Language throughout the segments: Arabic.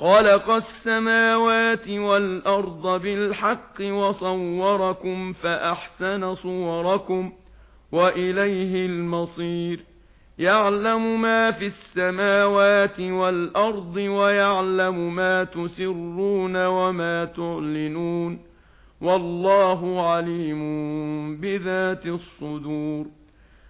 خَلَقَ السَّمَاوَاتِ وَالْأَرْضَ بِالْحَقِّ وَصَوَّرَكُمْ فَأَحْسَنَ صُوَرَكُمْ وَإِلَيْهِ الْمَصِيرُ. يَعْلَمُ مَا فِي السَّمَاوَاتِ وَالْأَرْضِ وَيَعْلَمُ مَا تُسِرُّونَ وَمَا تُعْلِنُونَ. وَاللَّهُ عَلِيمٌ بِذَاتِ الصُّدُورِ.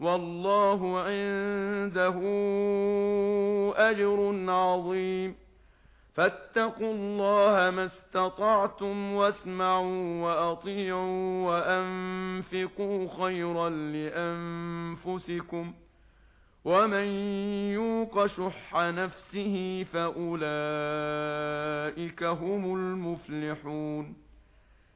والله عنده اجر عظيم فاتقوا الله ما استطعتم واسمعوا واطيعوا وانفقوا خيرا لانفسكم ومن يوق شح نفسه فاولئك هم المفلحون